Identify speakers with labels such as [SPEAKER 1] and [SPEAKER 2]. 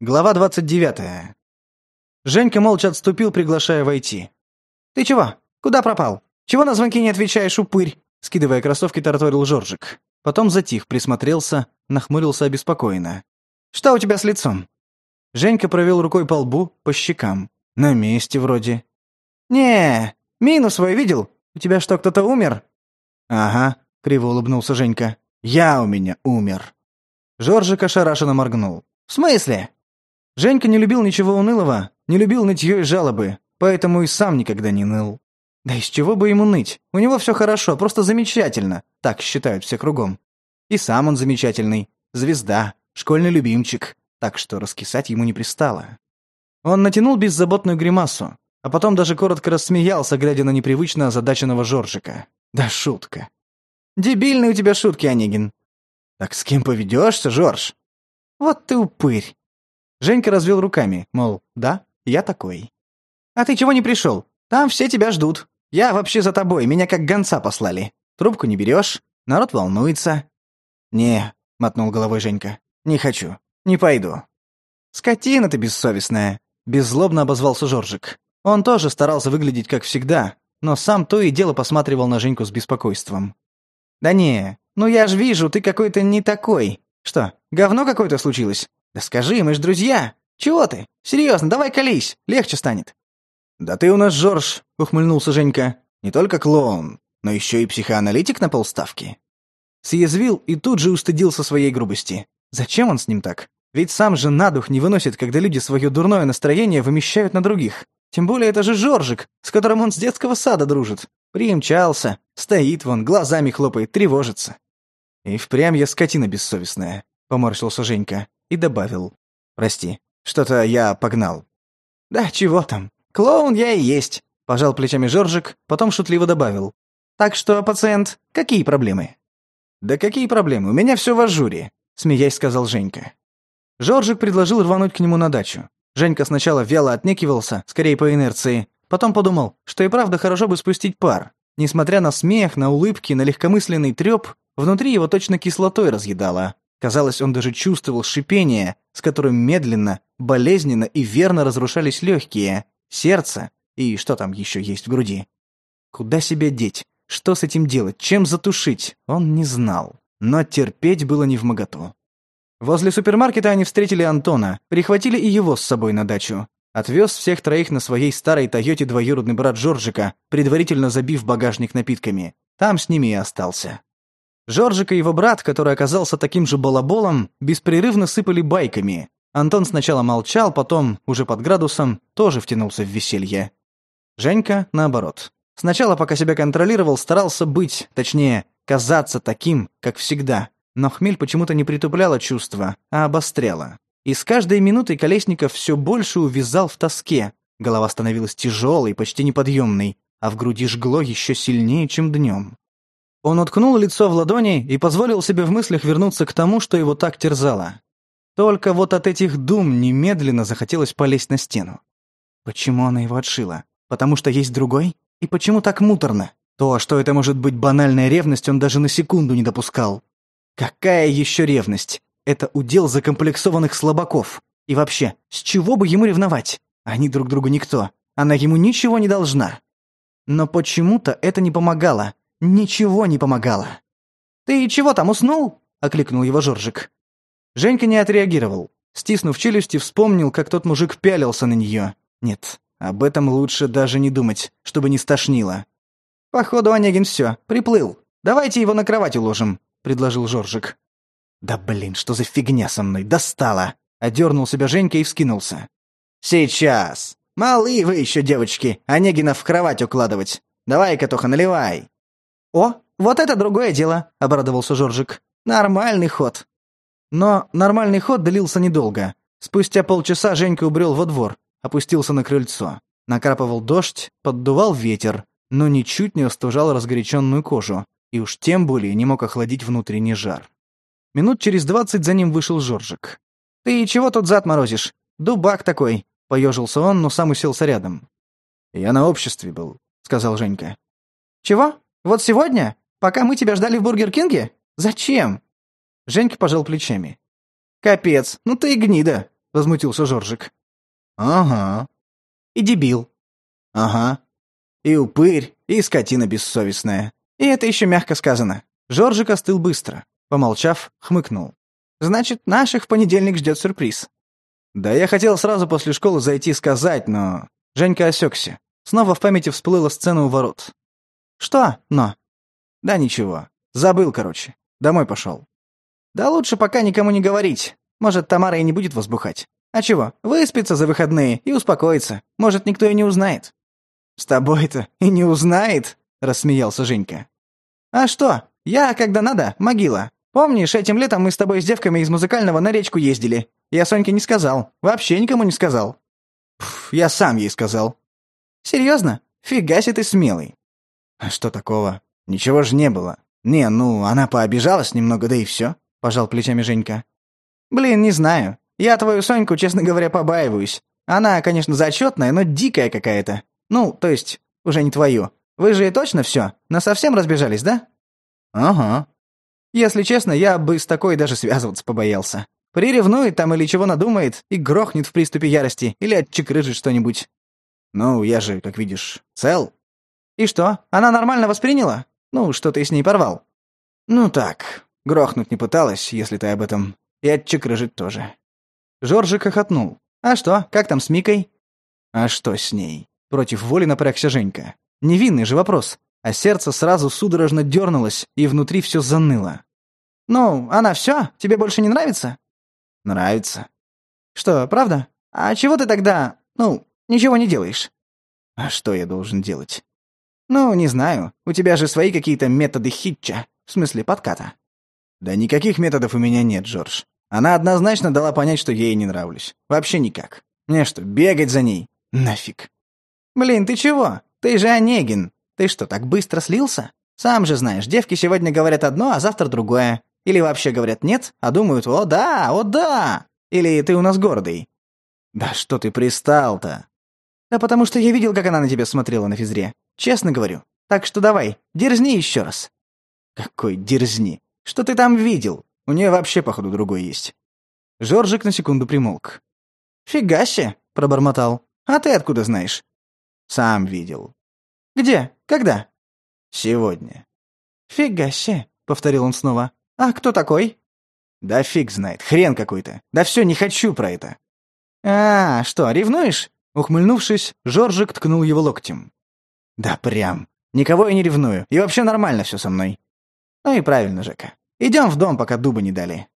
[SPEAKER 1] Глава 29. Женька молча отступил, приглашая войти.
[SPEAKER 2] «Ты чего? Куда пропал? Чего на звонки не отвечаешь, упырь?»
[SPEAKER 1] Скидывая кроссовки, тараторил Жоржик. Потом затих, присмотрелся, нахмурился обеспокоенно.
[SPEAKER 2] «Что у тебя с лицом?»
[SPEAKER 1] Женька провел рукой по лбу, по щекам. «На месте вроде».
[SPEAKER 2] «Не, минус свой видел? У тебя что, кто-то умер?»
[SPEAKER 1] «Ага», — криво улыбнулся Женька. «Я у меня умер». Жоржик ошарашенно моргнул.
[SPEAKER 2] «В смысле?»
[SPEAKER 1] Женька не любил ничего унылого, не любил нытье и жалобы, поэтому и сам никогда не ныл. Да из чего бы ему ныть? У него все хорошо, просто замечательно, так считают все кругом. И сам он замечательный, звезда, школьный любимчик, так что раскисать ему не пристало. Он натянул беззаботную гримасу, а потом даже коротко рассмеялся, глядя на непривычно озадаченного Жоржика. Да шутка.
[SPEAKER 2] Дебильные у тебя шутки, Онегин.
[SPEAKER 1] Так с кем поведешься, Жорж?
[SPEAKER 2] Вот ты упырь.
[SPEAKER 1] Женька развел руками, мол, да, я такой.
[SPEAKER 2] «А ты чего не пришел? Там все тебя ждут. Я вообще за тобой, меня как гонца послали. Трубку не берешь, народ волнуется».
[SPEAKER 1] «Не», — мотнул головой Женька, — «не хочу, не пойду».
[SPEAKER 2] «Скотина ты бессовестная», —
[SPEAKER 1] беззлобно обозвался Жоржик. Он тоже старался выглядеть как всегда, но сам то и дело посматривал на Женьку с беспокойством.
[SPEAKER 2] «Да не, ну я ж вижу, ты какой-то не такой. Что, говно какое-то случилось? «Да скажи, мы ж друзья! Чего ты? Серьезно, давай колись, легче станет!»
[SPEAKER 1] «Да ты у нас, Жорж!» — ухмыльнулся Женька. «Не только клоун, но еще и психоаналитик на полставки!» Съязвил и тут же устыдился своей грубости. Зачем он с ним так? Ведь сам же на дух не выносит, когда люди свое дурное настроение вымещают на других. Тем более это же Жоржик, с которым он с детского сада дружит. Примчался, стоит вон, глазами хлопает, тревожится. «И впрямь я скотина бессовестная», — поморщился Женька и добавил. «Прости, что-то я погнал».
[SPEAKER 2] «Да чего там, клоун я и есть», — пожал плечами Жоржик, потом шутливо добавил. «Так что, пациент, какие проблемы?»
[SPEAKER 1] «Да какие проблемы, у меня все в ажуре», — смеясь сказал Женька. Жоржик предложил рвануть к нему на дачу. Женька сначала вяло отнекивался, скорее по инерции, потом подумал, что и правда хорошо бы спустить пар. Несмотря на смех, на улыбки, на легкомысленный трёп, внутри его точно кислотой разъедало. Казалось, он даже чувствовал шипение, с которым медленно, болезненно и верно разрушались легкие, сердце и что там еще есть в груди. Куда себя деть? Что с этим делать? Чем затушить? Он не знал. Но терпеть было не в невмоготу. Возле супермаркета они встретили Антона, прихватили и его с собой на дачу. Отвез всех троих на своей старой Тойоте двоюродный брат Жоржика, предварительно забив багажник напитками. Там с ними и остался. Жоржик и его брат, который оказался таким же балаболом, беспрерывно сыпали байками. Антон сначала молчал, потом, уже под градусом, тоже втянулся в веселье. Женька, наоборот. Сначала, пока себя контролировал, старался быть, точнее, казаться таким, как всегда. Но хмель почему-то не притупляла чувства, а обостряла. И с каждой минутой Колесников все больше увязал в тоске. Голова становилась тяжелой, почти неподъемной, а в груди жгло еще сильнее, чем днем. Он уткнул лицо в ладони и позволил себе в мыслях вернуться к тому, что его так терзало. Только вот от этих дум немедленно захотелось полезть на стену. Почему она его отшила? Потому что есть другой? И почему так муторно? То, что это может быть банальная ревность, он даже на секунду не допускал. Какая еще ревность? Это удел закомплексованных слабаков. И вообще, с чего бы ему ревновать? Они друг другу никто. Она ему ничего не должна. Но почему-то это не помогало, Ничего не помогало.
[SPEAKER 2] «Ты чего там, уснул?» — окликнул его Жоржик.
[SPEAKER 1] Женька не отреагировал. Стиснув челюсти, вспомнил, как тот мужик пялился на нее. Нет, об этом лучше даже не думать, чтобы не стошнило.
[SPEAKER 2] «Походу, Онегин все, приплыл. Давайте его на кровать уложим», — предложил Жоржик.
[SPEAKER 1] «Да блин, что за фигня со мной, достала!» — одернул себя Женька и вскинулся.
[SPEAKER 2] «Сейчас! малые вы еще, девочки, Онегина в кровать укладывать! Давай, Катоха, наливай!» «О, вот это другое дело», — обрадовался Жоржик. «Нормальный ход».
[SPEAKER 1] Но нормальный ход длился недолго. Спустя полчаса Женька убрел во двор, опустился на крыльцо. Накрапывал дождь, поддувал ветер, но ничуть не остужал разгоряченную кожу, и уж тем более не мог охладить внутренний жар. Минут через двадцать за ним вышел Жоржик.
[SPEAKER 2] «Ты чего тут зад морозишь? Дубак такой!» — поежился он, но сам уселся рядом.
[SPEAKER 1] «Я на обществе был», — сказал Женька.
[SPEAKER 2] «Чего?» Вот сегодня? Пока мы тебя ждали в Бургер Кинге? Зачем?»
[SPEAKER 1] Женька пожал плечами.
[SPEAKER 2] «Капец, ну ты и гнида!»
[SPEAKER 1] — возмутился Жоржик.
[SPEAKER 2] «Ага».
[SPEAKER 1] «И дебил».
[SPEAKER 2] «Ага. И упырь, и скотина бессовестная.
[SPEAKER 1] И это еще мягко сказано». Жоржик остыл быстро. Помолчав, хмыкнул. «Значит, наших в понедельник ждет сюрприз». «Да я хотел сразу после школы зайти сказать, но...» Женька осекся. Снова в памяти всплыла сцена у ворот. «Что «но»?» «Да ничего. Забыл, короче. Домой пошел». «Да лучше пока никому не говорить. Может, Тамара и не будет возбухать. А чего, выспится за выходные и успокоится. Может, никто и не узнает». «С тобой-то и не узнает», — рассмеялся Женька. «А что? Я, когда надо, могила. Помнишь, этим летом мы с тобой с девками из музыкального на речку ездили? Я Соньке не сказал. Вообще никому не сказал».
[SPEAKER 2] Пф, я сам ей сказал.
[SPEAKER 1] «Серьезно? Фига себе ты смелый.
[SPEAKER 2] «А что такого? Ничего же не было. Не, ну, она пообижалась немного, да и все», — пожал плечами Женька.
[SPEAKER 1] «Блин, не знаю. Я твою Соньку, честно говоря, побаиваюсь. Она, конечно, зачетная, но дикая какая-то. Ну, то есть, уже не твою. Вы же и точно все? На совсем разбежались, да?»
[SPEAKER 2] «Ага».
[SPEAKER 1] «Если честно, я бы с такой даже связываться побоялся. Приревнует там или чего надумает и грохнет в приступе ярости или отчекрыжит что-нибудь».
[SPEAKER 2] «Ну, я же, как видишь, цел»,
[SPEAKER 1] «И что, она нормально восприняла? Ну, что ты с ней порвал?»
[SPEAKER 2] «Ну так, грохнуть не пыталась, если ты об этом. И отчекрыжить тоже».
[SPEAKER 1] Жоржик охотнул. «А что, как там с Микой?»
[SPEAKER 2] «А что с ней?»
[SPEAKER 1] Против воли напрягся Женька. Невинный же вопрос. А сердце сразу судорожно дернулось, и внутри все заныло. «Ну, она все? Тебе больше не нравится?»
[SPEAKER 2] «Нравится».
[SPEAKER 1] «Что, правда? А чего ты тогда, ну, ничего не делаешь?»
[SPEAKER 2] «А что я должен делать?»
[SPEAKER 1] «Ну, не знаю. У тебя же свои какие-то методы хитча. В смысле, подката».
[SPEAKER 2] «Да никаких методов у меня нет, Джордж. Она однозначно дала понять, что я ей не нравлюсь. Вообще никак. Мне что, бегать за ней? Нафиг».
[SPEAKER 1] «Блин, ты чего? Ты же Онегин. Ты что, так быстро слился? Сам же знаешь, девки сегодня говорят одно, а завтра другое. Или вообще говорят «нет», а думают «о да, о да». Или «ты у нас гордый».
[SPEAKER 2] «Да что ты пристал-то?»
[SPEAKER 1] «Да потому что я видел, как она на тебя смотрела на физре. Честно говорю. Так что давай, дерзни еще раз».
[SPEAKER 2] «Какой дерзни?
[SPEAKER 1] Что ты там видел?
[SPEAKER 2] У нее вообще, походу, другой есть».
[SPEAKER 1] Жоржик на секунду примолк. «Фига себе!» — пробормотал. «А ты откуда знаешь?»
[SPEAKER 2] «Сам видел».
[SPEAKER 1] «Где? Когда?»
[SPEAKER 2] «Сегодня».
[SPEAKER 1] «Фига себе!» — повторил он снова. «А кто такой?»
[SPEAKER 2] «Да фиг знает, хрен какой-то. Да все, не хочу про это».
[SPEAKER 1] «А, что, ревнуешь?» Ухмыльнувшись, Жоржик ткнул его локтем.
[SPEAKER 2] Да прям. Никого я не ревную. И вообще нормально все со мной.
[SPEAKER 1] Ну и правильно, Жека. Идем в дом, пока дубы не дали.